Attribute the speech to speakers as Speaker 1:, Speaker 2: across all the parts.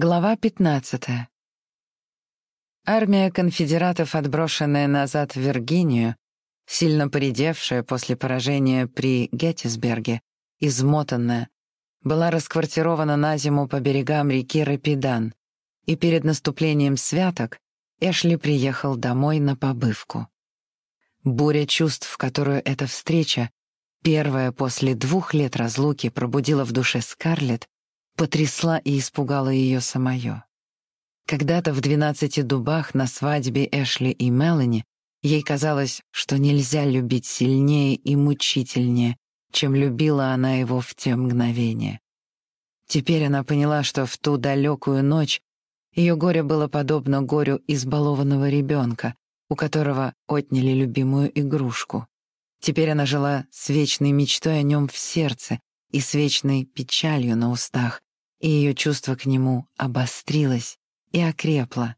Speaker 1: Глава 15. Армия конфедератов, отброшенная назад в Виргинию, сильно поредевшая после поражения при Геттисберге, измотанная, была расквартирована на зиму по берегам реки Рапидан, и перед наступлением святок Эшли приехал домой на побывку. Буря чувств, которую эта встреча, первая после двух лет разлуки, пробудила в душе Скарлетт, потрясла и испугала ее самое. Когда-то в «Двенадцати дубах» на свадьбе Эшли и Мелани ей казалось, что нельзя любить сильнее и мучительнее, чем любила она его в те мгновения. Теперь она поняла, что в ту далекую ночь ее горе было подобно горю избалованного ребенка, у которого отняли любимую игрушку. Теперь она жила с вечной мечтой о нем в сердце и с вечной печалью на устах, и ее чувство к нему обострилось и окрепло.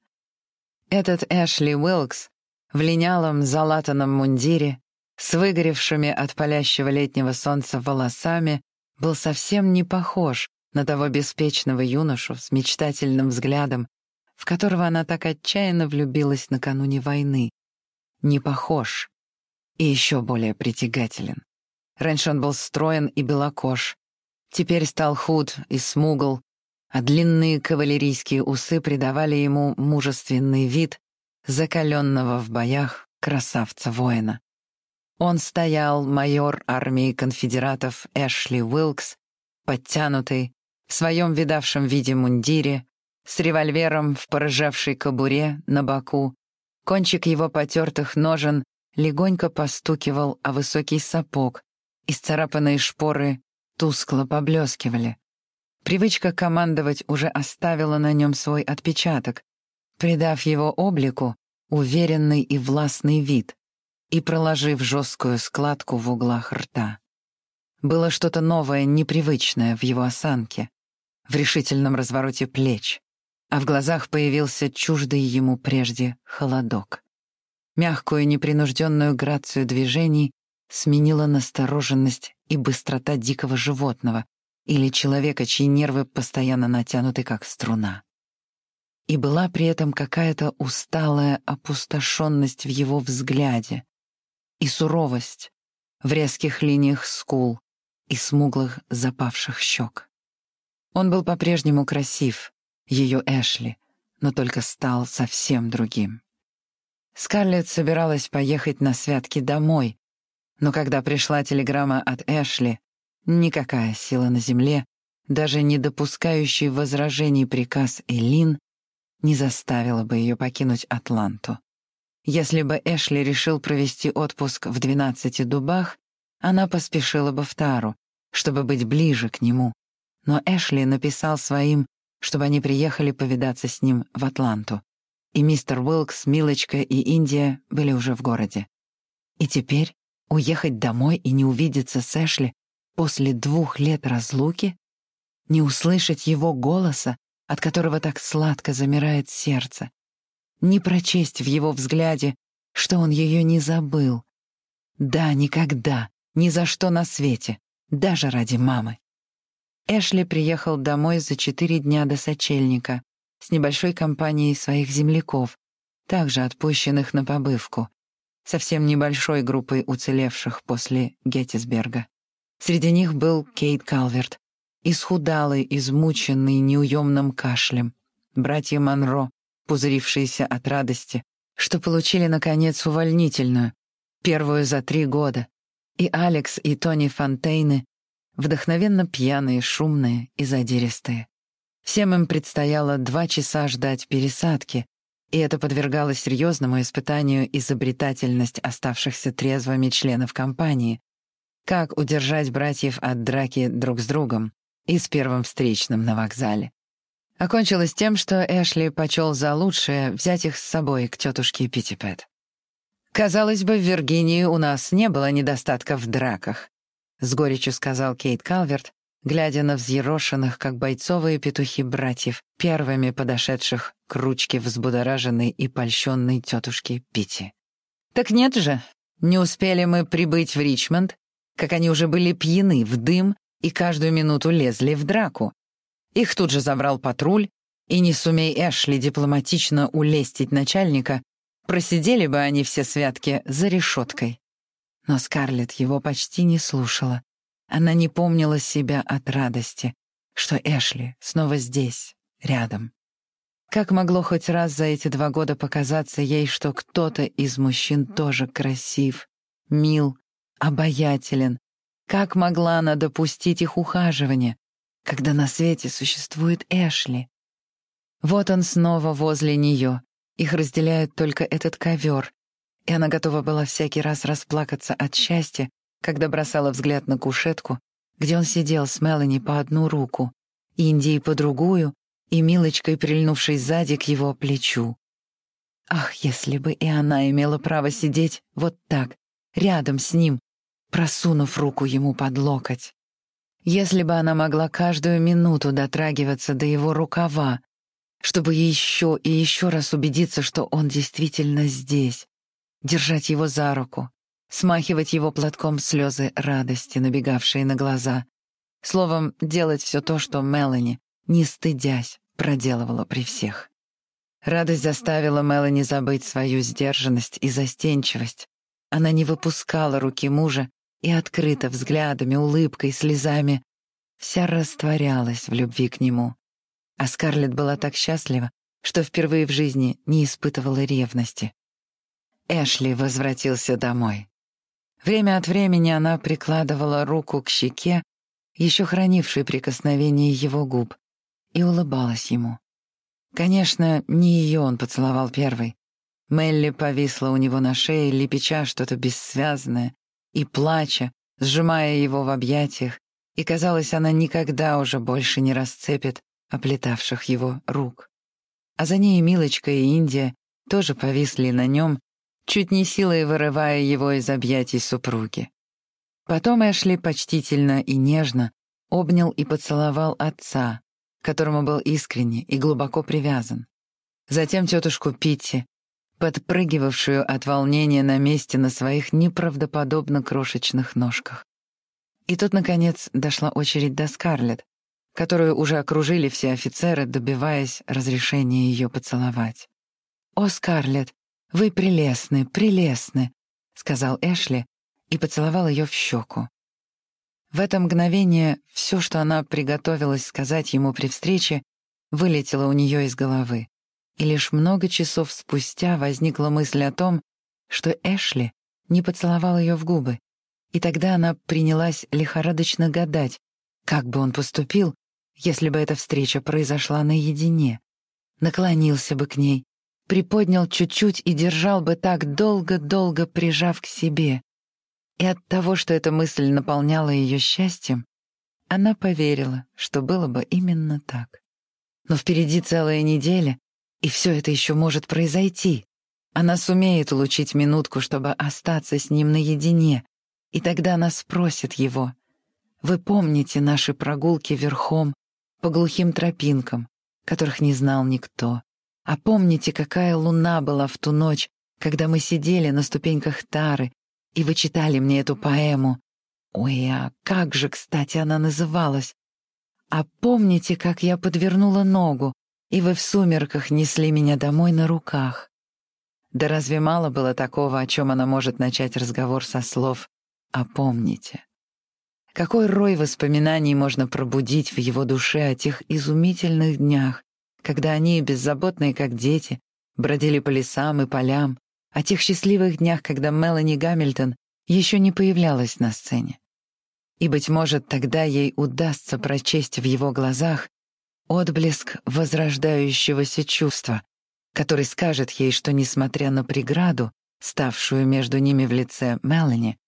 Speaker 1: Этот Эшли Уилкс в линялом залатанном мундире, с выгоревшими от палящего летнего солнца волосами, был совсем не похож на того беспечного юношу с мечтательным взглядом, в которого она так отчаянно влюбилась накануне войны. Не похож. И еще более притягателен. Раньше он был строен и белокож, Теперь стал худ и смугл, а длинные кавалерийские усы придавали ему мужественный вид закаленного в боях красавца-воина. Он стоял, майор армии конфедератов Эшли Уилкс, подтянутый, в своем видавшем виде мундире, с револьвером в порыжавшей кобуре на боку. Кончик его потертых ножен легонько постукивал о высокий сапог, исцарапанные шпоры тускло поблескивали. Привычка командовать уже оставила на нем свой отпечаток, придав его облику уверенный и властный вид и проложив жесткую складку в углах рта. Было что-то новое, непривычное в его осанке, в решительном развороте плеч, а в глазах появился чуждый ему прежде холодок. Мягкую непринужденную грацию движений сменила настороженность и быстрота дикого животного или человека, чьи нервы постоянно натянуты, как струна. И была при этом какая-то усталая опустошенность в его взгляде и суровость в резких линиях скул и смуглых запавших щек. Он был по-прежнему красив, ее Эшли, но только стал совсем другим. Скарлетт собиралась поехать на святки домой, но когда пришла телеграмма от Эшли, никакая сила на земле, даже не допускающий возражений приказ Элин, не заставила бы ее покинуть Атланту. Если бы Эшли решил провести отпуск в двенадцати дубах, она поспешила бы в Тару, чтобы быть ближе к нему. Но Эшли написал своим, чтобы они приехали повидаться с ним в Атланту. И мистер Уилкс, Милочка и Индия были уже в городе. И теперь Уехать домой и не увидеться с Эшли после двух лет разлуки? Не услышать его голоса, от которого так сладко замирает сердце? Не прочесть в его взгляде, что он ее не забыл? Да, никогда, ни за что на свете, даже ради мамы. Эшли приехал домой за четыре дня до сочельника с небольшой компанией своих земляков, также отпущенных на побывку, совсем небольшой группой уцелевших после Геттисберга. Среди них был Кейт Калверт, исхудалый, измученный неуемным кашлем, братья Монро, пузырившиеся от радости, что получили, наконец, увольнительную, первую за три года, и Алекс и Тони Фонтейны, вдохновенно пьяные, шумные и задиристые. Всем им предстояло два часа ждать пересадки, и это подвергало серьезному испытанию изобретательность оставшихся трезвыми членов компании. Как удержать братьев от драки друг с другом и с первым встречным на вокзале. Окончилось тем, что Эшли почел за лучшее взять их с собой к тетушке Питтипет. «Казалось бы, в Виргинии у нас не было недостатка в драках», — с горечью сказал Кейт Калверт, глядя на взъерошенных, как бойцовые петухи братьев, первыми подошедших к ручке взбудораженной и польщенной тетушки Пити. «Так нет же, не успели мы прибыть в Ричмонд, как они уже были пьяны в дым и каждую минуту лезли в драку. Их тут же забрал патруль, И не сумей Эшли дипломатично улестить начальника, просидели бы они все святки за решеткой. Но Скарлетт его почти не слушала. Она не помнила себя от радости, что Эшли снова здесь, рядом. Как могло хоть раз за эти два года показаться ей, что кто-то из мужчин тоже красив, мил, обаятелен? Как могла она допустить их ухаживание, когда на свете существует Эшли? Вот он снова возле нее. Их разделяет только этот ковер, и она готова была всякий раз расплакаться от счастья, когда бросала взгляд на кушетку, где он сидел с Мелани по одну руку, Индией по другую и Милочкой, прильнувшей сзади к его плечу. Ах, если бы и она имела право сидеть вот так, рядом с ним, просунув руку ему под локоть. Если бы она могла каждую минуту дотрагиваться до его рукава, чтобы еще и еще раз убедиться, что он действительно здесь, держать его за руку, смахивать его платком слезы радости, набегавшие на глаза. Словом, делать все то, что Мелани, не стыдясь, проделывала при всех. Радость заставила Мелани забыть свою сдержанность и застенчивость. Она не выпускала руки мужа и открыто взглядами, улыбкой, слезами вся растворялась в любви к нему. А Скарлетт была так счастлива, что впервые в жизни не испытывала ревности. Эшли возвратился домой. Время от времени она прикладывала руку к щеке, еще хранившей прикосновение его губ, и улыбалась ему. Конечно, не ее он поцеловал первый. Мелли повисла у него на шее, лепеча что-то бессвязное и плача, сжимая его в объятиях, и, казалось, она никогда уже больше не расцепит оплетавших его рук. А за ней Милочка и Индия тоже повисли на нем, чуть не силой вырывая его из объятий супруги. Потом Эшли почтительно и нежно обнял и поцеловал отца, которому был искренне и глубоко привязан. Затем тетушку Питти, подпрыгивавшую от волнения на месте на своих неправдоподобно крошечных ножках. И тут, наконец, дошла очередь до Скарлетт, которую уже окружили все офицеры, добиваясь разрешения ее поцеловать. «О, Скарлетт, вы прелестны, прелестны», — сказал Эшли и поцеловал ее в щеку. В это мгновение все, что она приготовилась сказать ему при встрече, вылетело у нее из головы. И лишь много часов спустя возникла мысль о том, что Эшли не поцеловал ее в губы. И тогда она принялась лихорадочно гадать, как бы он поступил, если бы эта встреча произошла наедине. Наклонился бы к ней, приподнял чуть-чуть и держал бы так долго-долго, прижав к себе. И от того, что эта мысль наполняла ее счастьем, она поверила, что было бы именно так. Но впереди целая неделя, и все это еще может произойти. Она сумеет улучить минутку, чтобы остаться с ним наедине, и тогда она спросит его. «Вы помните наши прогулки верхом по глухим тропинкам, которых не знал никто? А помните, какая луна была в ту ночь, когда мы сидели на ступеньках Тары и вы читали мне эту поэму. Ой, а как же, кстати, она называлась? А помните, как я подвернула ногу, и вы в сумерках несли меня домой на руках? Да разве мало было такого, о чем она может начать разговор со слов «а помните»? Какой рой воспоминаний можно пробудить в его душе о тех изумительных днях, когда они, беззаботные как дети, бродили по лесам и полям, о тех счастливых днях, когда Мелани Гамильтон еще не появлялась на сцене. И, быть может, тогда ей удастся прочесть в его глазах отблеск возрождающегося чувства, который скажет ей, что, несмотря на преграду, ставшую между ними в лице Мелани,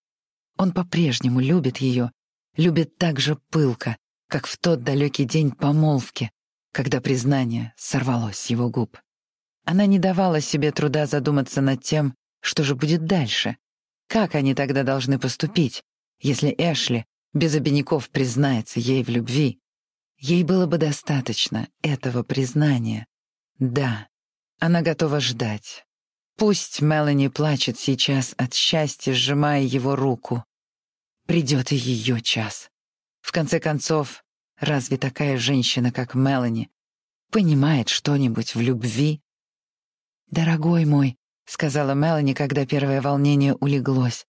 Speaker 1: он по-прежнему любит ее, любит так же пылко, как в тот далекий день помолвки, когда признание сорвалось с его губ. Она не давала себе труда задуматься над тем, что же будет дальше. Как они тогда должны поступить, если Эшли без обиняков признается ей в любви? Ей было бы достаточно этого признания. Да, она готова ждать. Пусть Мелани плачет сейчас от счастья, сжимая его руку. Придет и ее час. В конце концов, разве такая женщина, как Мелани, понимает что-нибудь в любви. «Дорогой мой», — сказала Мелани, когда первое волнение улеглось,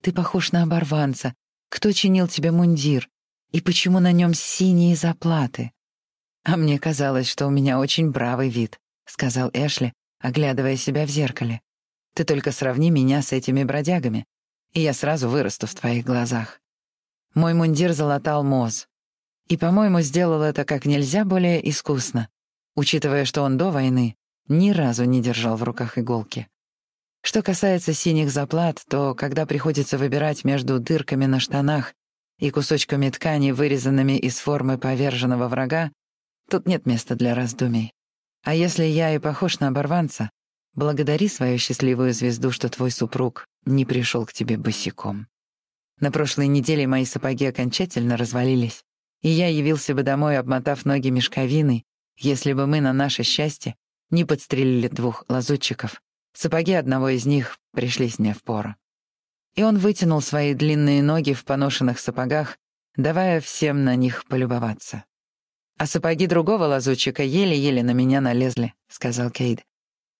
Speaker 1: «ты похож на оборванца. Кто чинил тебе мундир? И почему на нем синие заплаты?» «А мне казалось, что у меня очень бравый вид», — сказал Эшли, оглядывая себя в зеркале. «Ты только сравни меня с этими бродягами, и я сразу вырасту в твоих глазах». Мой мундир залатал Моз. И, по-моему, сделал это как нельзя более искусно, учитывая, что он до войны ни разу не держал в руках иголки. Что касается синих заплат, то когда приходится выбирать между дырками на штанах и кусочками ткани, вырезанными из формы поверженного врага, тут нет места для раздумий. А если я и похож на оборванца, благодари свою счастливую звезду, что твой супруг не пришел к тебе босиком. На прошлой неделе мои сапоги окончательно развалились, и я явился бы домой, обмотав ноги мешковиной, если бы мы на наше счастье не подстрелили двух лазутчиков. Сапоги одного из них пришлись мне в пору. И он вытянул свои длинные ноги в поношенных сапогах, давая всем на них полюбоваться. «А сапоги другого лазутчика еле-еле на меня налезли», — сказал Кейд.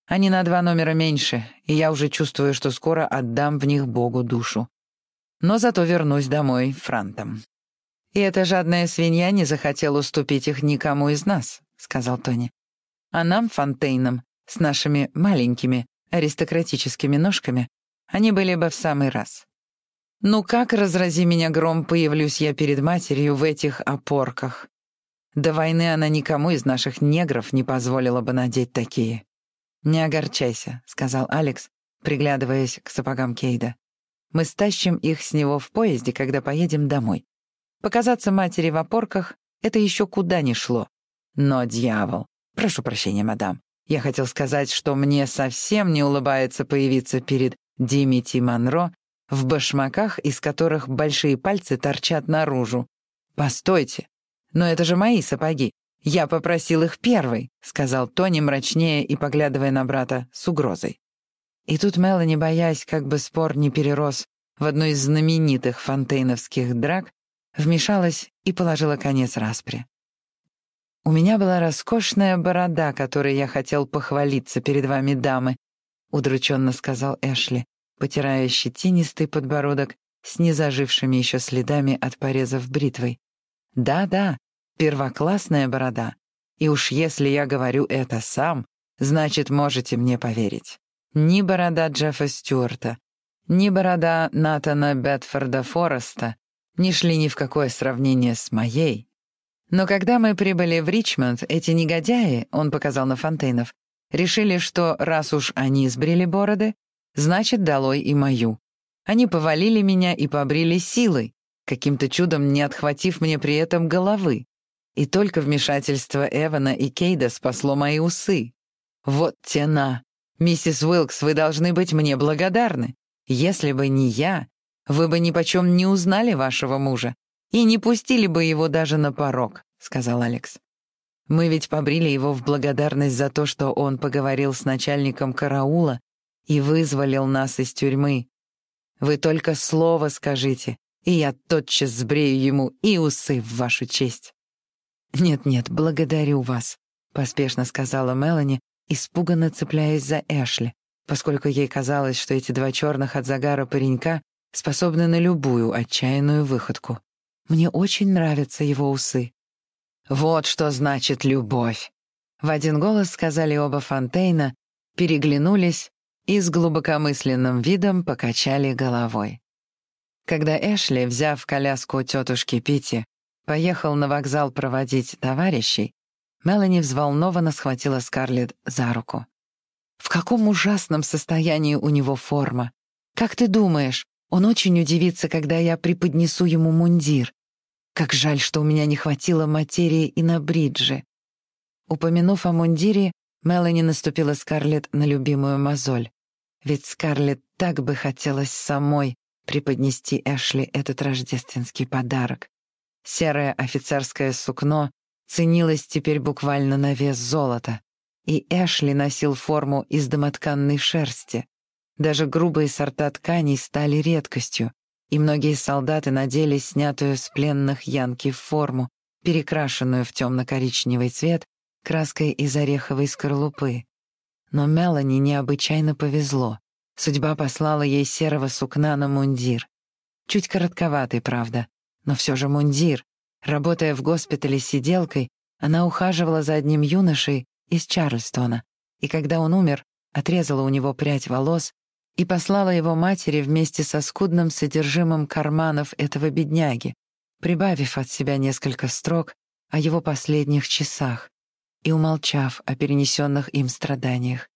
Speaker 1: «Они на два номера меньше, и я уже чувствую, что скоро отдам в них Богу душу. Но зато вернусь домой франтом». «И эта жадная свинья не захотела уступить их никому из нас», — сказал Тони. «А нам, Фонтейнам, с нашими маленькими аристократическими ножками, они были бы в самый раз. Ну как, разрази меня гром, появлюсь я перед матерью в этих опорках? До войны она никому из наших негров не позволила бы надеть такие. «Не огорчайся», — сказал Алекс, приглядываясь к сапогам Кейда. «Мы стащим их с него в поезде, когда поедем домой. Показаться матери в опорках — это еще куда ни шло. Но, дьявол, прошу прощения, мадам, я хотел сказать, что мне совсем не улыбается появиться перед Димити Монро в башмаках, из которых большие пальцы торчат наружу. Постойте, но это же мои сапоги. Я попросил их первый, сказал Тони мрачнее и поглядывая на брата с угрозой. И тут Мелани, боясь, как бы спор не перерос в одну из знаменитых фонтейновских драк, вмешалась и положила конец распри. «У меня была роскошная борода, которой я хотел похвалиться перед вами, дамы», — удрученно сказал Эшли, потирая щетинистый подбородок с незажившими еще следами от порезов бритвой. «Да-да, первоклассная борода. И уж если я говорю это сам, значит, можете мне поверить. Ни борода Джеффа Стюарта, ни борода Натана Бетфорда Фореста не шли ни в какое сравнение с моей, но когда мы прибыли в Ричмонд, эти негодяи, он показал на Фонтейнов, решили, что раз уж они сбрили бороды, значит, долой и мою. Они повалили меня и побрили силой, каким-то чудом не отхватив мне при этом головы. И только вмешательство Эвана и Кейда спасло мои усы. Вот тена. Миссис Уилкс, вы должны быть мне благодарны. Если бы не я, вы бы ни почем не узнали вашего мужа и не пустили бы его даже на порог», — сказал Алекс. «Мы ведь побрили его в благодарность за то, что он поговорил с начальником караула и вызволил нас из тюрьмы. Вы только слово скажите, и я тотчас сбрею ему и усы в вашу честь». «Нет-нет, благодарю вас», — поспешно сказала Мелани, испуганно цепляясь за Эшли, поскольку ей казалось, что эти два черных от загара паренька способны на любую отчаянную выходку. Мне очень нравятся его усы». «Вот что значит любовь!» В один голос сказали оба Фонтейна, переглянулись и с глубокомысленным видом покачали головой. Когда Эшли, взяв коляску тетушки Пити, поехал на вокзал проводить товарищей, Мелани взволнованно схватила Скарлетт за руку. «В каком ужасном состоянии у него форма! Как ты думаешь, он очень удивится, когда я преподнесу ему мундир. Как жаль, что у меня не хватило материи и на бридже. Упомянув о мундире, Мелани наступила Скарлетт на любимую мозоль. Ведь Скарлетт так бы хотелось самой преподнести Эшли этот рождественский подарок. Серое офицерское сукно ценилось теперь буквально на вес золота, и Эшли носил форму из домотканной шерсти. Даже грубые сорта тканей стали редкостью, и многие солдаты надели снятую с пленных янки форму, перекрашенную в темно-коричневый цвет краской из ореховой скорлупы. Но Мелани необычайно повезло. Судьба послала ей серого сукна на мундир. Чуть коротковатый, правда, но все же мундир. Работая в госпитале сиделкой, она ухаживала за одним юношей из Чарльстона, и когда он умер, отрезала у него прядь волос и послала его матери вместе со скудным содержимым карманов этого бедняги, прибавив от себя несколько строк о его последних часах и умолчав о перенесенных им страданиях.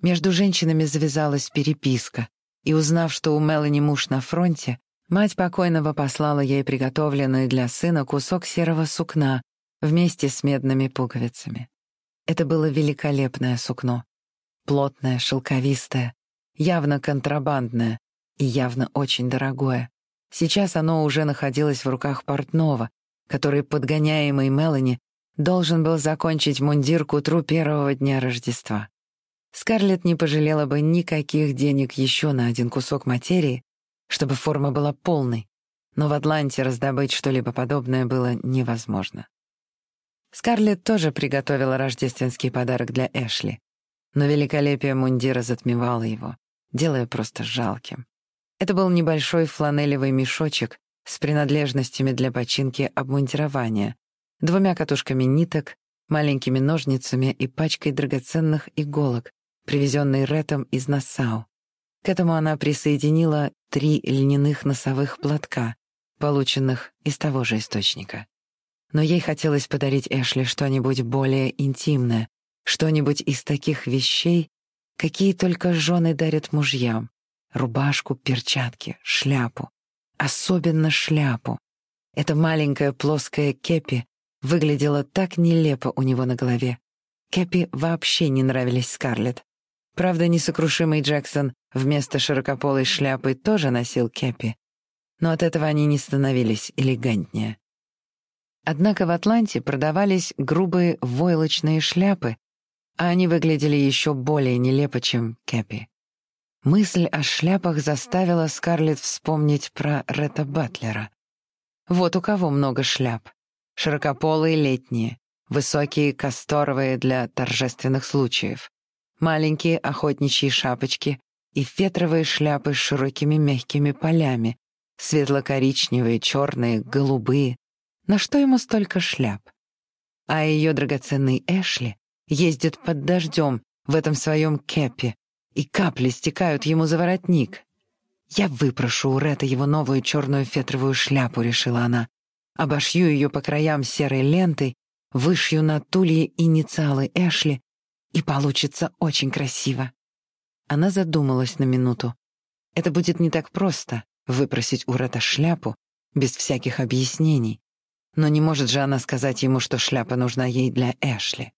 Speaker 1: Между женщинами завязалась переписка, и узнав, что у Мелани муж на фронте, мать покойного послала ей приготовленный для сына кусок серого сукна вместе с медными пуговицами. Это было великолепное сукно. Плотное, шелковистое, явно контрабандное и явно очень дорогое. Сейчас оно уже находилось в руках портного, который, подгоняемый Мелани, должен был закончить мундир к утру первого дня Рождества. Скарлетт не пожалела бы никаких денег еще на один кусок материи, чтобы форма была полной, но в Атланте раздобыть что-либо подобное было невозможно. Скарлетт тоже приготовила рождественский подарок для Эшли, но великолепие мундира затмевало его, делая просто жалким. Это был небольшой фланелевый мешочек с принадлежностями для починки обмундирования, двумя катушками ниток, маленькими ножницами и пачкой драгоценных иголок, привезенной Ретом из Нассау. К этому она присоединила три льняных носовых платка, полученных из того же источника. Но ей хотелось подарить Эшли что-нибудь более интимное, что-нибудь из таких вещей, какие только жены дарят мужьям. Рубашку, перчатки, шляпу. Особенно шляпу. Эта маленькая плоская кепи выглядела так нелепо у него на голове. Кепи вообще не нравились Скарлетт. Правда, несокрушимый Джексон вместо широкополой шляпы тоже носил кепи. Но от этого они не становились элегантнее. Однако в Атланте продавались грубые войлочные шляпы, а они выглядели еще более нелепо, чем кепи. Мысль о шляпах заставила Скарлетт вспомнить про Ретта Батлера. Вот у кого много шляп. Широкополые летние, высокие касторовые для торжественных случаев, маленькие охотничьи шапочки и фетровые шляпы с широкими мягкими полями, светло-коричневые, черные, голубые, на что ему столько шляп? А ее драгоценный Эшли ездит под дождем в этом своем кепе, и капли стекают ему за воротник. «Я выпрошу у Ретта его новую черную фетровую шляпу», — решила она. «Обошью ее по краям серой лентой, вышью на тулье инициалы Эшли, и получится очень красиво». Она задумалась на минуту. Это будет не так просто — выпросить у Ретта шляпу, без всяких объяснений. Но не может же она сказать ему, что шляпа нужна ей для Эшли.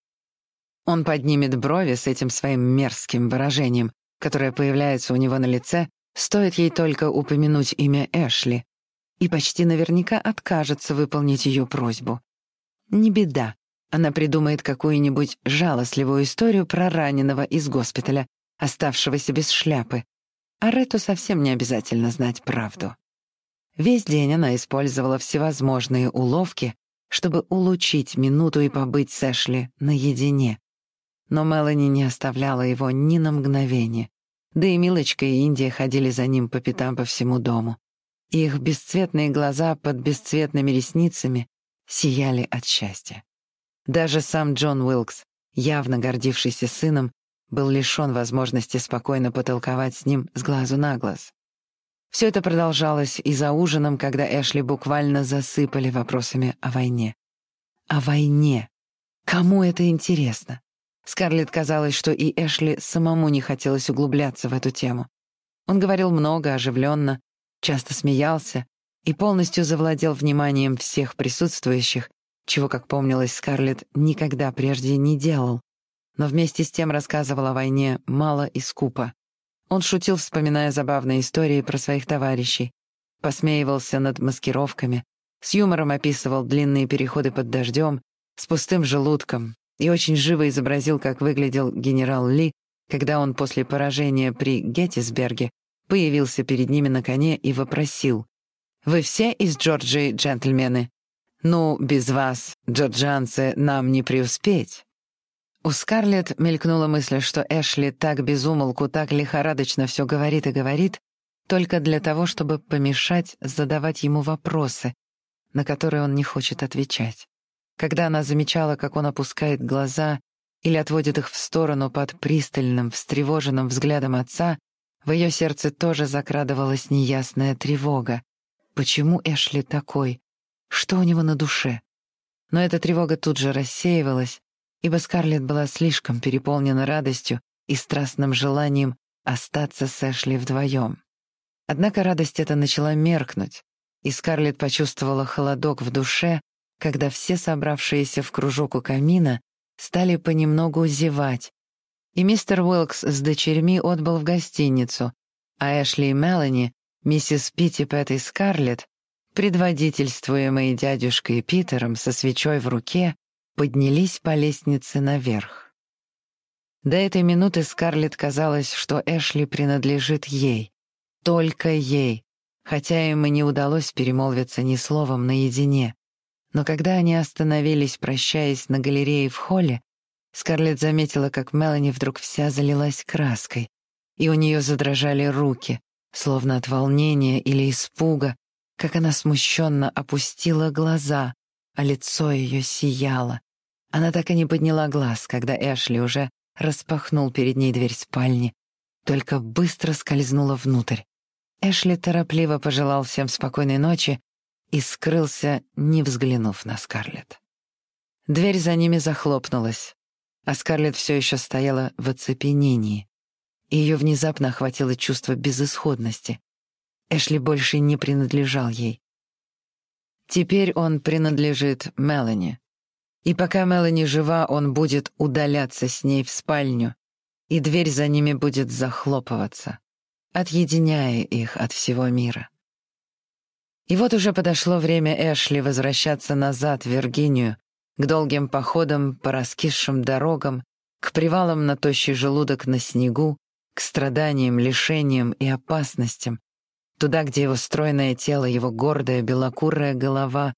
Speaker 1: Он поднимет брови с этим своим мерзким выражением, которое появляется у него на лице, стоит ей только упомянуть имя Эшли, и почти наверняка откажется выполнить ее просьбу. Не беда, она придумает какую-нибудь жалостливую историю про раненого из госпиталя, оставшегося без шляпы. А Рету совсем не обязательно знать правду. Весь день она использовала всевозможные уловки, чтобы улучшить минуту и побыть с Эшли наедине. Но Мелани не оставляла его ни на мгновение. Да и Милочка и Индия ходили за ним по пятам по всему дому. Их бесцветные глаза под бесцветными ресницами сияли от счастья. Даже сам Джон Уилкс, явно гордившийся сыном, был лишён возможности спокойно потолковать с ним с глазу на глаз. Все это продолжалось и за ужином, когда Эшли буквально засыпали вопросами о войне. О войне. Кому это интересно? Скарлетт казалось, что и Эшли самому не хотелось углубляться в эту тему. Он говорил много, оживленно, часто смеялся и полностью завладел вниманием всех присутствующих, чего, как помнилось, Скарлетт никогда прежде не делал, но вместе с тем рассказывал о войне мало и скупо. Он шутил, вспоминая забавные истории про своих товарищей, посмеивался над маскировками, с юмором описывал длинные переходы под дождем, с пустым желудком и очень живо изобразил, как выглядел генерал Ли, когда он после поражения при Геттисберге появился перед ними на коне и вопросил «Вы все из Джорджии, джентльмены? Ну, без вас, джорджанцы, нам не преуспеть». У Скарлетт мелькнула мысль, что Эшли так безумолку, так лихорадочно все говорит и говорит, только для того, чтобы помешать задавать ему вопросы, на которые он не хочет отвечать. Когда она замечала, как он опускает глаза или отводит их в сторону под пристальным, встревоженным взглядом отца, в ее сердце тоже закрадывалась неясная тревога. Почему Эшли такой? Что у него на душе? Но эта тревога тут же рассеивалась, ибо Скарлетт была слишком переполнена радостью и страстным желанием остаться с Эшли вдвоем. Однако радость эта начала меркнуть, и Скарлетт почувствовала холодок в душе, когда все собравшиеся в кружок у камина стали понемногу зевать, и мистер Уилкс с дочерьми отбыл в гостиницу, а Эшли и Мелани, миссис Питтипэт и Скарлетт, предводительствуемые дядюшкой Питером со свечой в руке, поднялись по лестнице наверх. До этой минуты Скарлетт казалось, что Эшли принадлежит ей, только ей, хотя им и не удалось перемолвиться ни словом наедине. Но когда они остановились, прощаясь на галерее в холле, Скарлетт заметила, как Мелани вдруг вся залилась краской, и у нее задрожали руки, словно от волнения или испуга, как она смущенно опустила глаза, а лицо ее сияло. Она так и не подняла глаз, когда Эшли уже распахнул перед ней дверь спальни, только быстро скользнула внутрь. Эшли торопливо пожелал всем спокойной ночи и скрылся, не взглянув на Скарлетт. Дверь за ними захлопнулась, а Скарлетт все еще стояла в оцепенении. Ее внезапно охватило чувство безысходности. Эшли больше не принадлежал ей. Теперь он принадлежит Мелани. И пока Мелани жива, он будет удаляться с ней в спальню, и дверь за ними будет захлопываться, отъединяя их от всего мира. И вот уже подошло время Эшли возвращаться назад в Виргинию, к долгим походам по раскисшим дорогам, к привалам на тощий желудок на снегу, к страданиям, лишениям и опасностям, туда, где его стройное тело, его гордая белокурая голова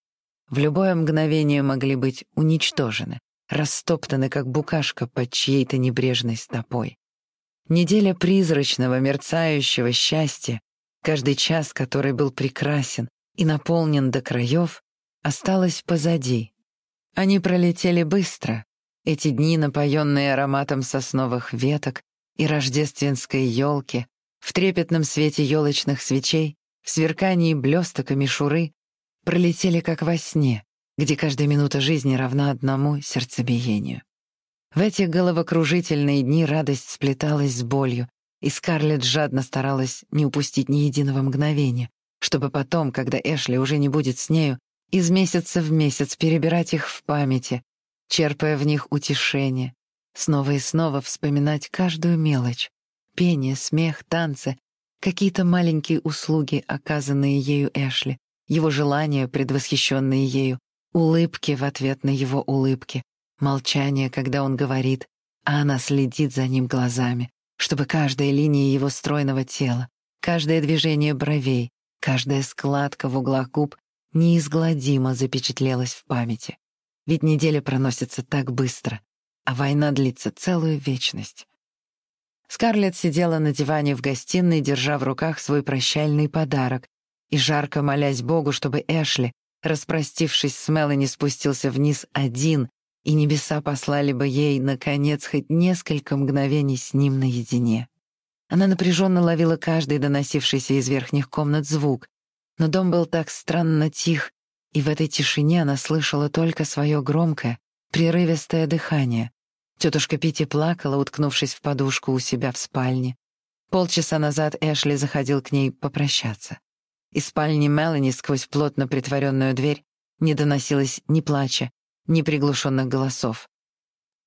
Speaker 1: в любое мгновение могли быть уничтожены, растоптаны, как букашка под чьей-то небрежной стопой. Неделя призрачного, мерцающего счастья, каждый час, который был прекрасен, и наполнен до краев, осталось позади. Они пролетели быстро, эти дни, напоенные ароматом сосновых веток и рождественской елки, в трепетном свете елочных свечей, в сверкании блесток и мишуры, пролетели как во сне, где каждая минута жизни равна одному сердцебиению. В эти головокружительные дни радость сплеталась с болью, и Скарлетт жадно старалась не упустить ни единого мгновения, чтобы потом, когда Эшли уже не будет с нею, из месяца в месяц перебирать их в памяти, черпая в них утешение, снова и снова вспоминать каждую мелочь, пение, смех, танцы, какие-то маленькие услуги, оказанные ею Эшли, его желания, предвосхищенные ею, улыбки в ответ на его улыбки, молчание, когда он говорит, а она следит за ним глазами, чтобы каждая линия его стройного тела, каждое движение бровей, Каждая складка в углах губ неизгладимо запечатлелась в памяти. Ведь неделя проносится так быстро, а война длится целую вечность. Скарлетт сидела на диване в гостиной, держа в руках свой прощальный подарок и жарко молясь Богу, чтобы Эшли, распростившись с Мелани, спустился вниз один, и небеса послали бы ей, наконец, хоть несколько мгновений с ним наедине. Она напряженно ловила каждый доносившийся из верхних комнат звук, но дом был так странно тих, и в этой тишине она слышала только свое громкое, прерывистое дыхание. Тетушка Пити плакала, уткнувшись в подушку у себя в спальне. Полчаса назад Эшли заходил к ней попрощаться. Из спальни Мелани сквозь плотно притворенную дверь не доносилось ни плача, ни приглушенных голосов.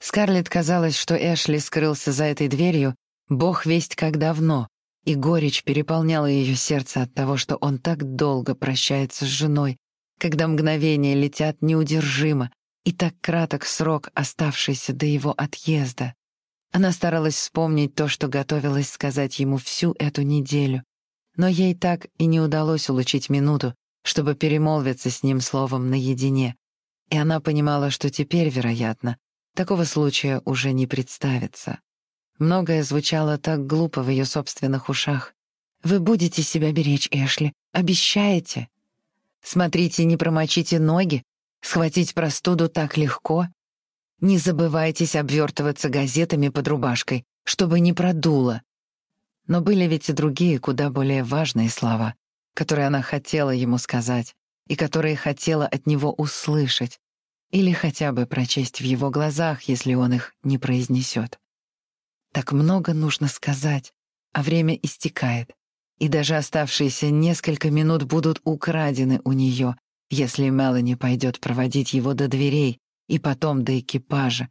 Speaker 1: Скарлетт казалось, что Эшли скрылся за этой дверью Бог весть как давно, и горечь переполняла ее сердце от того, что он так долго прощается с женой, когда мгновения летят неудержимо, и так краток срок, оставшийся до его отъезда. Она старалась вспомнить то, что готовилась сказать ему всю эту неделю, но ей так и не удалось улучить минуту, чтобы перемолвиться с ним словом наедине, и она понимала, что теперь, вероятно, Такого случая уже не представится. Многое звучало так глупо в ее собственных ушах. «Вы будете себя беречь, Эшли, обещаете?» «Смотрите, не промочите ноги, схватить простуду так легко. Не забывайтесь обвертываться газетами под рубашкой, чтобы не продуло». Но были ведь и другие, куда более важные слова, которые она хотела ему сказать и которые хотела от него услышать, или хотя бы прочесть в его глазах, если он их не произнесет. Так много нужно сказать, а время истекает, и даже оставшиеся несколько минут будут украдены у нее, если Мелани пойдет проводить его до дверей и потом до экипажа.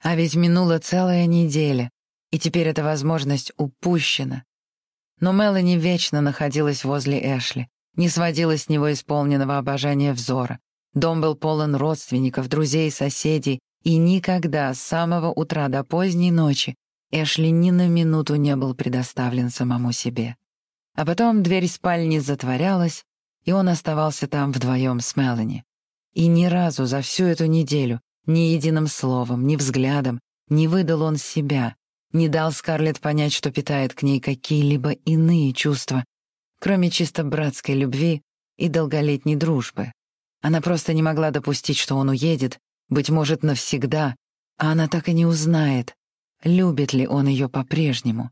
Speaker 1: А ведь минула целая неделя, и теперь эта возможность упущена. Но Мелани вечно находилась возле Эшли, не сводила с него исполненного обожания взора. Дом был полон родственников, друзей, соседей, и никогда с самого утра до поздней ночи Эшли ни на минуту не был предоставлен самому себе. А потом дверь спальни затворялась, и он оставался там вдвоем с Мелани. И ни разу за всю эту неделю, ни единым словом, ни взглядом, не выдал он себя, не дал Скарлетт понять, что питает к ней какие-либо иные чувства, кроме чисто братской любви и долголетней дружбы. Она просто не могла допустить, что он уедет, быть может, навсегда, а она так и не узнает, любит ли он ее по-прежнему.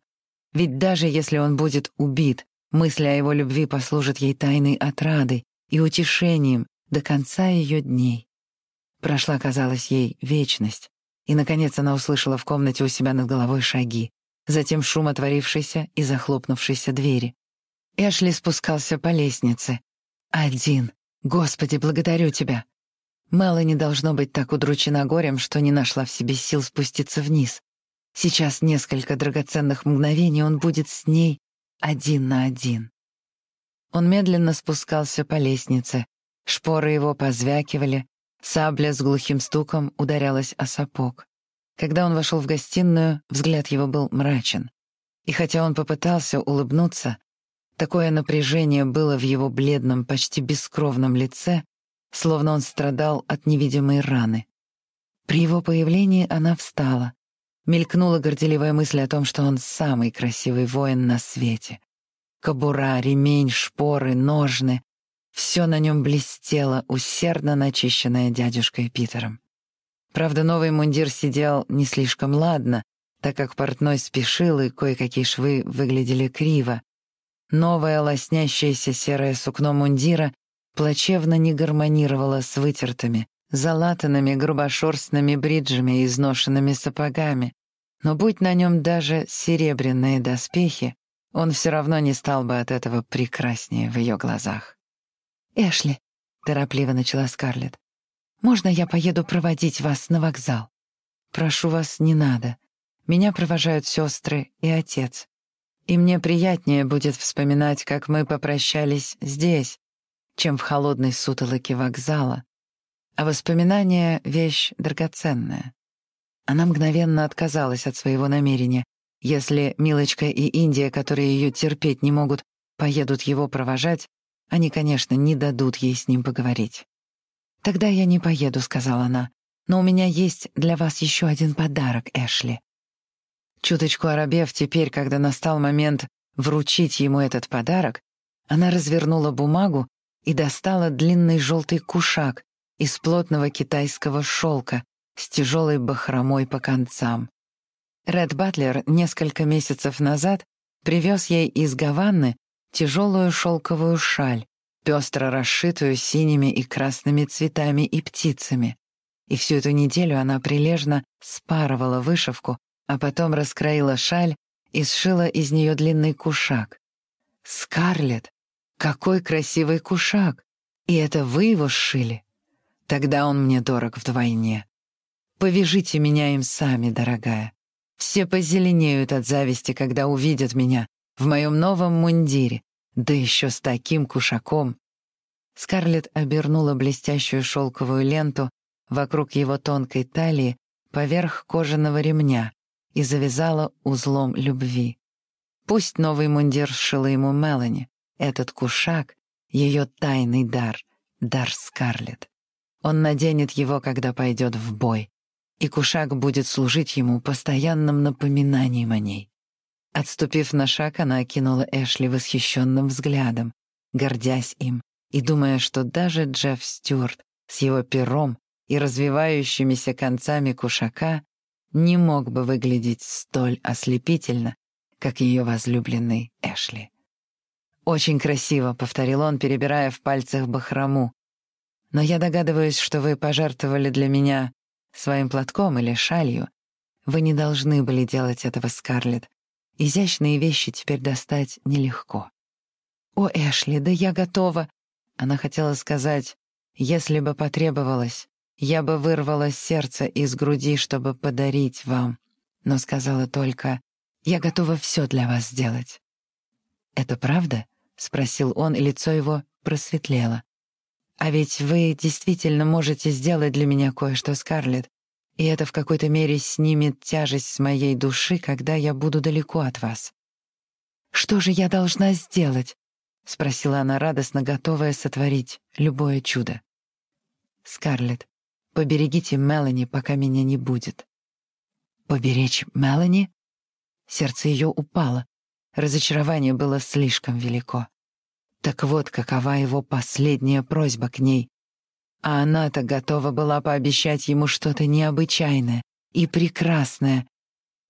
Speaker 1: Ведь даже если он будет убит, мысли о его любви послужат ей тайной отрадой и утешением до конца ее дней. Прошла, казалось ей, вечность, и, наконец, она услышала в комнате у себя над головой шаги, затем шум отворившейся и захлопнувшейся двери. Эшли спускался по лестнице. Один. Господи, благодарю тебя. Мелани должно быть так удручена горем, что не нашла в себе сил спуститься вниз. Сейчас несколько драгоценных мгновений он будет с ней один на один. Он медленно спускался по лестнице, шпоры его позвякивали, сабля с глухим стуком ударялась о сапог. Когда он вошел в гостиную, взгляд его был мрачен. И хотя он попытался улыбнуться, такое напряжение было в его бледном, почти бескровном лице, словно он страдал от невидимой раны. При его появлении она встала, Мелькнула горделивая мысль о том, что он самый красивый воин на свете. Кобура, ремень, шпоры, ножны — все на нем блестело, усердно начищенное дядюшкой Питером. Правда, новый мундир сидел не слишком ладно, так как портной спешил, и кое-какие швы выглядели криво. Новое лоснящееся серое сукно мундира плачевно не гармонировало с вытертыми, залатанными грубошерстными бриджами и изношенными сапогами. Но будь на нем даже серебряные доспехи, он все равно не стал бы от этого прекраснее в ее глазах. «Эшли», — торопливо начала Скарлетт, — «можно я поеду проводить вас на вокзал? Прошу вас, не надо. Меня провожают сестры и отец. И мне приятнее будет вспоминать, как мы попрощались здесь, чем в холодной сутолоке вокзала, а воспоминания — вещь драгоценная. Она мгновенно отказалась от своего намерения. Если Милочка и Индия, которые ее терпеть не могут, поедут его провожать, они, конечно, не дадут ей с ним поговорить. «Тогда я не поеду», — сказала она. «Но у меня есть для вас еще один подарок, Эшли». Чуточку оробев теперь, когда настал момент вручить ему этот подарок, она развернула бумагу и достала длинный желтый кушак, из плотного китайского шелка с тяжелой бахромой по концам. Ред Батлер несколько месяцев назад привез ей из Гаваны тяжелую шелковую шаль, пестро расшитую синими и красными цветами и птицами. И всю эту неделю она прилежно спарывала вышивку, а потом раскроила шаль и сшила из нее длинный кушак. «Скарлетт, какой красивый кушак! И это вы его сшили?» Тогда он мне дорог вдвойне. Повяжите меня им сами, дорогая. Все позеленеют от зависти, когда увидят меня в моем новом мундире, да еще с таким кушаком. Скарлетт обернула блестящую шелковую ленту вокруг его тонкой талии поверх кожаного ремня и завязала узлом любви. Пусть новый мундир сшила ему Мелани, этот кушак — ее тайный дар, дар Скарлетт. Он наденет его, когда пойдет в бой. и кушак будет служить ему постоянным напоминанием о ней. Отступив на шаг, она окинула Эшли восхищенным взглядом, гордясь им и думая, что даже Джефф Стюарт с его пером и развивающимися концами кушака не мог бы выглядеть столь ослепительно, как ее возлюбленный Эшли. «Очень красиво», — повторил он, перебирая в пальцах бахрому. «Но я догадываюсь, что вы пожертвовали для меня своим платком или шалью. Вы не должны были делать этого, Скарлетт. Изящные вещи теперь достать нелегко». «О, Эшли, да я готова!» Она хотела сказать, «Если бы потребовалось, я бы вырвала сердце из груди, чтобы подарить вам», но сказала только, «Я готова все для вас сделать». «Это правда?» — спросил он, и лицо его просветлело. «А ведь вы действительно можете сделать для меня кое-что, Скарлетт, и это в какой-то мере снимет тяжесть с моей души, когда я буду далеко от вас». «Что же я должна сделать?» — спросила она радостно, готовая сотворить любое чудо. «Скарлетт, поберегите Мелани, пока меня не будет». «Поберечь Мелани?» Сердце ее упало. Разочарование было слишком велико. Так вот, какова его последняя просьба к ней. А она-то готова была пообещать ему что-то необычайное и прекрасное.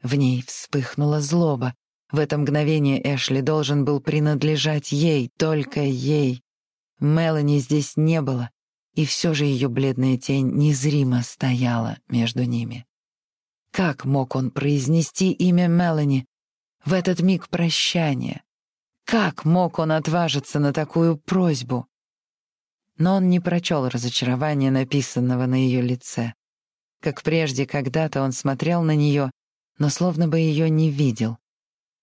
Speaker 1: В ней вспыхнула злоба. В это мгновение Эшли должен был принадлежать ей, только ей. Мелани здесь не было, и все же ее бледная тень незримо стояла между ними. Как мог он произнести имя Мелани, в этот миг прощания. Как мог он отважиться на такую просьбу? Но он не прочел разочарования, написанного на ее лице. Как прежде, когда-то он смотрел на нее, но словно бы ее не видел.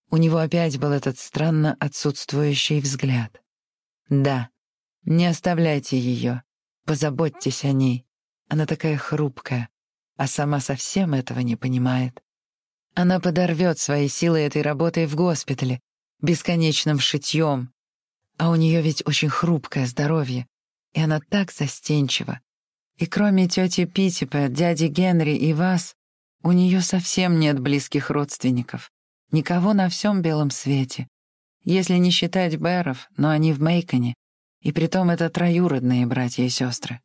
Speaker 1: У него опять был этот странно отсутствующий взгляд. «Да, не оставляйте ее, позаботьтесь о ней. Она такая хрупкая, а сама совсем этого не понимает. Она подорвет свои силы этой работой в госпитале, бесконечным шитьем. А у нее ведь очень хрупкое здоровье, и она так застенчива. И кроме тети Питтипа, дяди Генри и вас, у нее совсем нет близких родственников. Никого на всем белом свете. Если не считать Бэров, но они в Мейконе, и притом это троюродные братья и сестры.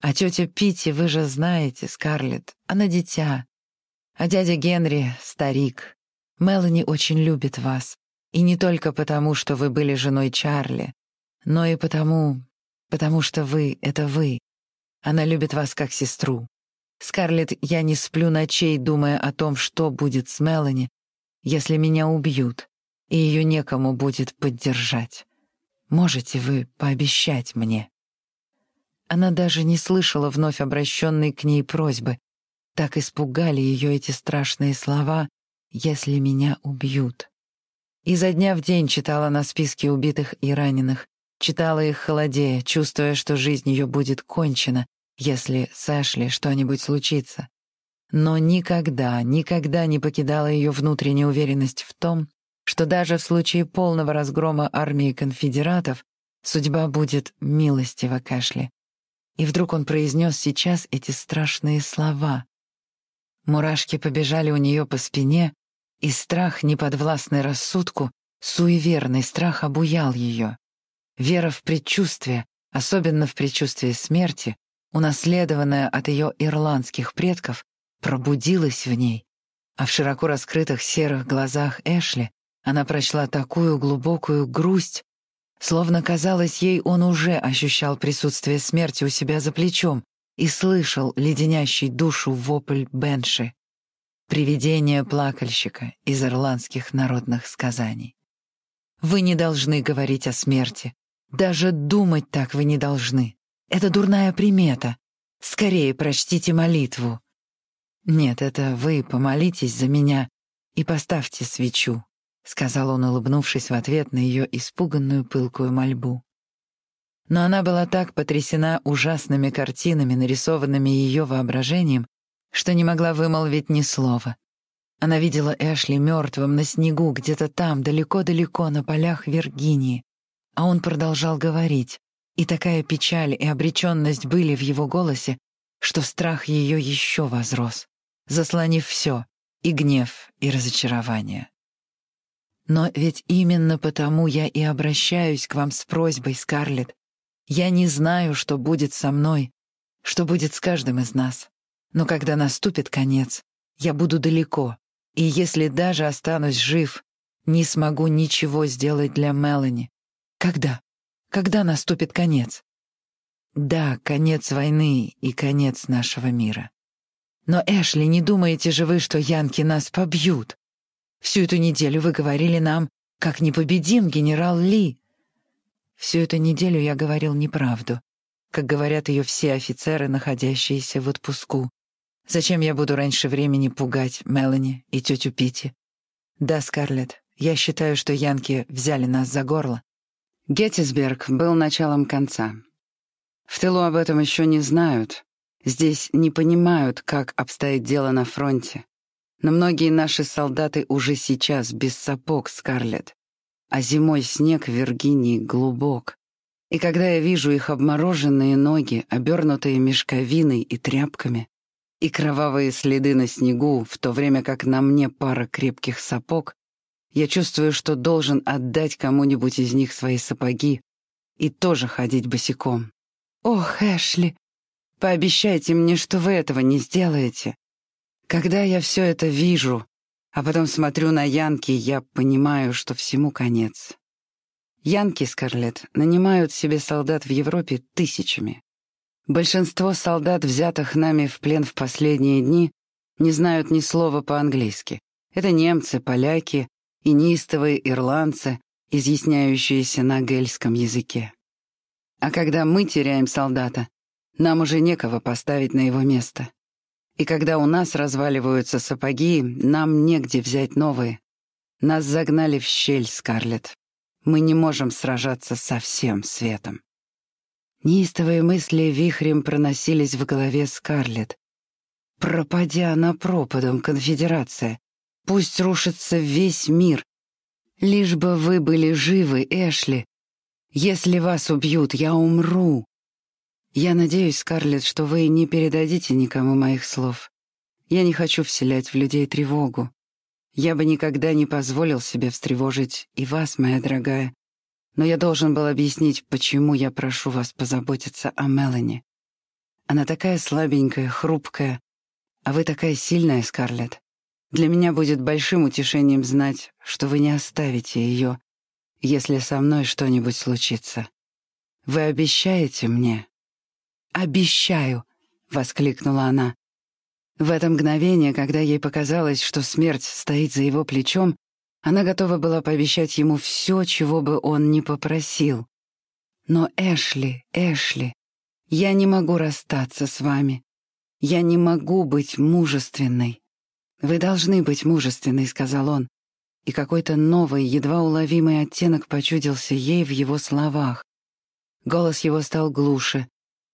Speaker 1: А тетя Питти, вы же знаете, Скарлетт, она дитя, а дядя Генри — старик. Мелани очень любит вас. И не только потому, что вы были женой Чарли, но и потому, потому что вы — это вы. Она любит вас как сестру. Скарлетт, я не сплю ночей, думая о том, что будет с Мелани, если меня убьют, и ее некому будет поддержать. Можете вы пообещать мне?» Она даже не слышала вновь обращенной к ней просьбы, так испугали ее эти страшные слова «если меня убьют». Изо дня в день читала на списке убитых и раненых, читала их холодея, чувствуя, что жизнь ее будет кончена, если с Эшли что-нибудь случится. Но никогда, никогда не покидала ее внутренняя уверенность в том, что даже в случае полного разгрома армии конфедератов судьба будет милостива к Эшли. И вдруг он произнес сейчас эти страшные слова. Мурашки побежали у нее по спине, и страх, неподвластный рассудку, суеверный страх обуял ее. Вера в предчувствие, особенно в предчувствие смерти, унаследованная от ее ирландских предков, пробудилась в ней, а в широко раскрытых серых глазах Эшли она прочла такую глубокую грусть, словно казалось ей, он уже ощущал присутствие смерти у себя за плечом, и слышал леденящий душу вопль Бенши, привидение плакальщика из ирландских народных сказаний. Вы не должны говорить о смерти. Даже думать так вы не должны. Это дурная примета. Скорее прочтите молитву. Нет, это вы помолитесь за меня и поставьте свечу, сказал он, улыбнувшись в ответ на ее испуганную пылкую мольбу. Но она была так потрясена ужасными картинами, нарисованными ее воображением, что не могла вымолвить ни слова. Она видела Эшли мертвым на снегу, где-то там, далеко-далеко, на полях Виргинии. А он продолжал говорить, и такая печаль и обреченность были в его голосе, что страх ее еще возрос, заслонив все — и гнев, и разочарование. Но ведь именно потому я и обращаюсь к вам с просьбой, Скарлетт. Я не знаю, что будет со мной, что будет с каждым из нас. Но когда наступит конец, я буду далеко, и если даже останусь жив, не смогу ничего сделать для Мелани. Когда? Когда наступит конец? Да, конец войны и конец нашего мира. Но, Эшли, не думаете же вы, что янки нас побьют? Всю эту неделю вы говорили нам, как непобедим генерал Ли. Всю эту неделю я говорил неправду, как говорят ее все офицеры, находящиеся в отпуску. Зачем я буду раньше времени пугать Мелани и тетю Пити? Да, Скарлетт, я считаю, что янки взяли нас за горло. Геттисберг был началом конца. В тылу об этом еще не знают. Здесь не понимают, как обстоит дело на фронте. Но многие наши солдаты уже сейчас без сапог, Скарлетт. А зимой снег в Виргинии глубок. И когда я вижу их обмороженные ноги, обернутые мешковиной и тряпками, и кровавые следы на снегу, в то время как на мне пара крепких сапог, я чувствую, что должен отдать кому-нибудь из них свои сапоги и тоже ходить босиком. «Ох, Эшли, пообещайте мне, что вы этого не сделаете. Когда я все это вижу, а потом смотрю на Янки, я понимаю, что всему конец. Янки, Скарлетт, нанимают себе солдат в Европе тысячами. Большинство солдат, взятых нами в плен в последние дни, не знают ни слова по-английски. Это немцы, поляки и неистовые ирландцы, изъясняющиеся на гельском языке. А когда мы теряем солдата, нам уже некого поставить на его место. И когда у нас разваливаются сапоги, нам негде взять новые. Нас загнали в щель, Скарлетт. Мы не можем сражаться со всем светом. Неистовые мысли вихрем проносились в голове Скарлетт. Пропадя на пропадом, конфедерация. Пусть рушится весь мир. Лишь бы вы были живы, Эшли. Если вас убьют, я умру. Я надеюсь, Скарлетт, что вы не передадите никому моих слов. Я не хочу вселять в людей тревогу. Я бы никогда не позволил себе встревожить и вас, моя дорогая, но я должен был объяснить, почему я прошу вас позаботиться о Мелани. Она такая слабенькая, хрупкая, а вы такая сильная, Скарлетт. Для меня будет большим утешением знать, что вы не оставите ее, если со мной что-нибудь случится. Вы обещаете мне?» «Обещаю!» — воскликнула она. В это мгновение, когда ей показалось, что смерть стоит за его плечом, она готова была пообещать ему все, чего бы он ни попросил. «Но, Эшли, Эшли, я не могу расстаться с вами. Я не могу быть мужественной». «Вы должны быть мужественной», — сказал он. И какой-то новый, едва уловимый оттенок почудился ей в его словах. Голос его стал глуше,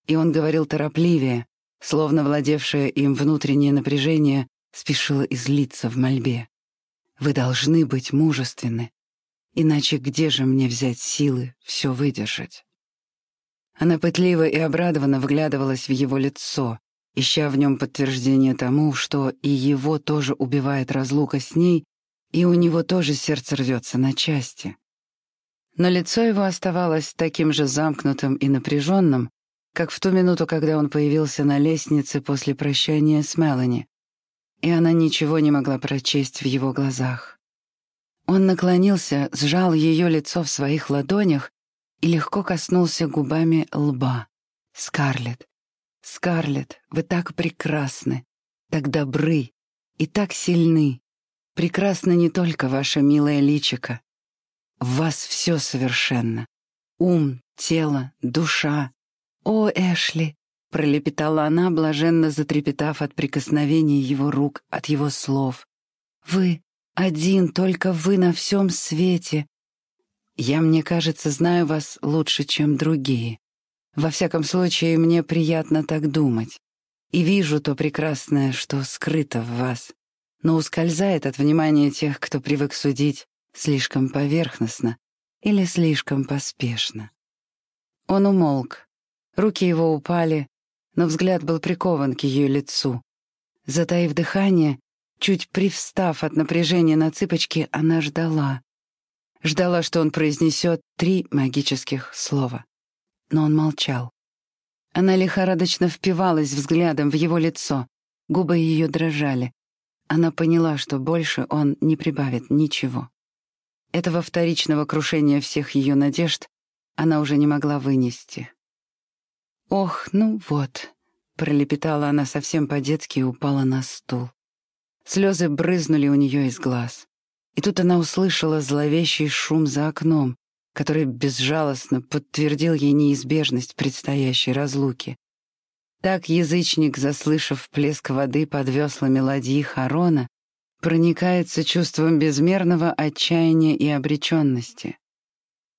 Speaker 1: и он говорил торопливее, словно владевшее им внутреннее напряжение спешило излиться в мольбе. Вы должны быть мужественны. Иначе где же мне взять силы все выдержать? Она пытливо и обрадованно вглядывалась в его лицо, ища в нем подтверждение тому, что и его тоже убивает разлука с ней, и у него тоже сердце рвется на части. Но лицо его оставалось таким же замкнутым и напряженным, как в ту минуту, когда он появился на лестнице после прощания с Мелани, и она ничего не могла прочесть в его глазах. Он наклонился, сжал ее лицо в своих ладонях и легко коснулся губами лба. «Скарлетт, Скарлетт, вы так прекрасны, так добры и так сильны. Прекрасно не только ваше милое личико. В вас все совершенно. Ум, тело, душа. О, Эшли, пролепетала она, блаженно затрепетав от прикосновений его рук, от его слов. «Вы один, только вы на всем свете. Я, мне кажется, знаю вас лучше, чем другие. Во всяком случае, мне приятно так думать. И вижу то прекрасное, что скрыто в вас, но ускользает от внимания тех, кто привык судить слишком поверхностно или слишком поспешно. Он умолк. Руки его упали, но взгляд был прикован к ее лицу. Затаив дыхание, чуть привстав от напряжения на цыпочки, она ждала. Ждала, что он произнесет три магических слова. Но он молчал. Она лихорадочно впивалась взглядом в его лицо. Губы ее дрожали. Она поняла, что больше он не прибавит ничего. Этого вторичного крушения всех ее надежд она уже не могла вынести. «Ох, ну вот», — пролепетала она совсем по-детски и упала на стул. Слезы брызнули у нее из глаз. И тут она услышала зловещий шум за окном, который безжалостно подтвердил ей неизбежность предстоящей разлуки. Так язычник, заслышав плеск воды под веслами ладьи Харона, проникается чувством безмерного отчаяния и обреченности.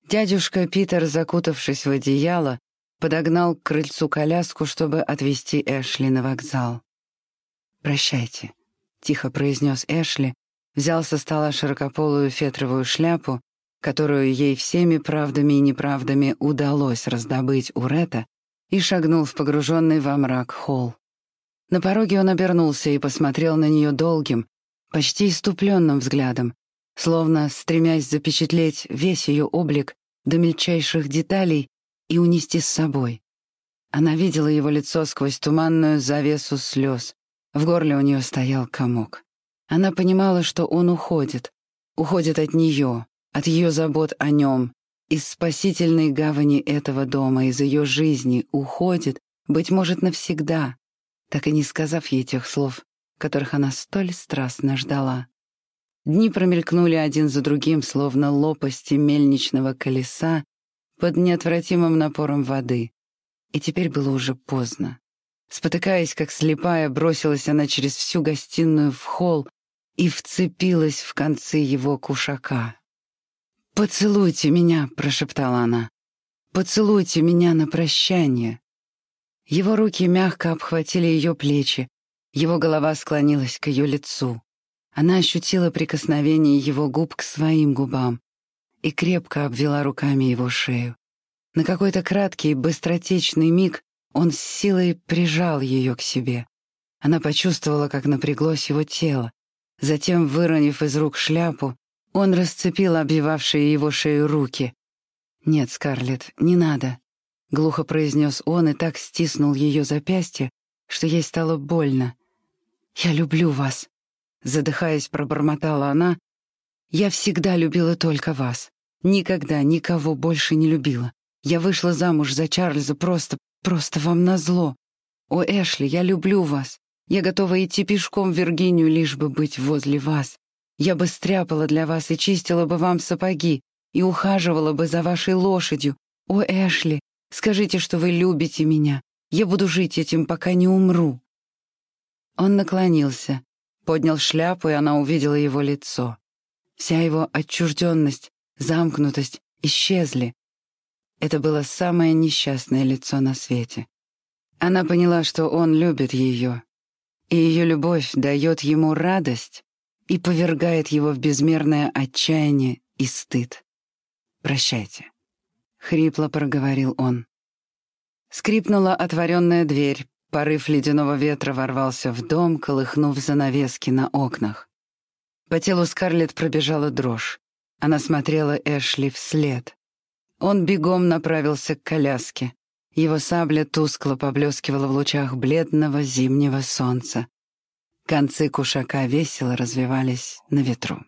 Speaker 1: Дядюшка Питер, закутавшись в одеяло, подогнал к крыльцу коляску, чтобы отвезти Эшли на вокзал. «Прощайте», — тихо произнес Эшли, взял со стола широкополую фетровую шляпу, которую ей всеми правдами и неправдами удалось раздобыть у Рета, и шагнул в погруженный во мрак холл. На пороге он обернулся и посмотрел на нее долгим, почти иступленным взглядом, словно стремясь запечатлеть весь ее облик до мельчайших деталей и унести с собой. Она видела его лицо сквозь туманную завесу слез. В горле у нее стоял комок. Она понимала, что он уходит. Уходит от нее, от ее забот о нем, из спасительной гавани этого дома, из ее жизни, уходит, быть может, навсегда, так и не сказав ей тех слов, которых она столь страстно ждала. Дни промелькнули один за другим, словно лопасти мельничного колеса, под неотвратимым напором воды. И теперь было уже поздно. Спотыкаясь, как слепая, бросилась она через всю гостиную в холл и вцепилась в концы его кушака. «Поцелуйте меня», — прошептала она. «Поцелуйте меня на прощание». Его руки мягко обхватили ее плечи, его голова склонилась к ее лицу. Она ощутила прикосновение его губ к своим губам, и крепко обвела руками его шею. На какой-то краткий, быстротечный миг он с силой прижал ее к себе. Она почувствовала, как напряглось его тело. Затем, выронив из рук шляпу, он расцепил обвивавшие его шею руки. «Нет, Скарлетт, не надо», — глухо произнес он и так стиснул ее запястье, что ей стало больно. «Я люблю вас», — задыхаясь, пробормотала она. «Я всегда любила только вас. Никогда никого больше не любила. Я вышла замуж за Чарльза просто, просто вам назло. О, Эшли, я люблю вас. Я готова идти пешком в Виргинию, лишь бы быть возле вас. Я бы стряпала для вас и чистила бы вам сапоги, и ухаживала бы за вашей лошадью. О, Эшли, скажите, что вы любите меня. Я буду жить этим, пока не умру». Он наклонился, поднял шляпу, и она увидела его лицо. Вся его отчужденность, замкнутость исчезли. Это было самое несчастное лицо на свете. Она поняла, что он любит ее, и ее любовь дает ему радость и повергает его в безмерное отчаяние и стыд. «Прощайте», — хрипло проговорил он. Скрипнула отворенная дверь, порыв ледяного ветра ворвался в дом, колыхнув занавески на окнах. По телу Скарлетт пробежала дрожь. Она смотрела Эшли вслед. Он бегом направился к коляске. Его сабля тускло поблескивала в лучах бледного зимнего солнца. Концы кушака весело развивались на ветру.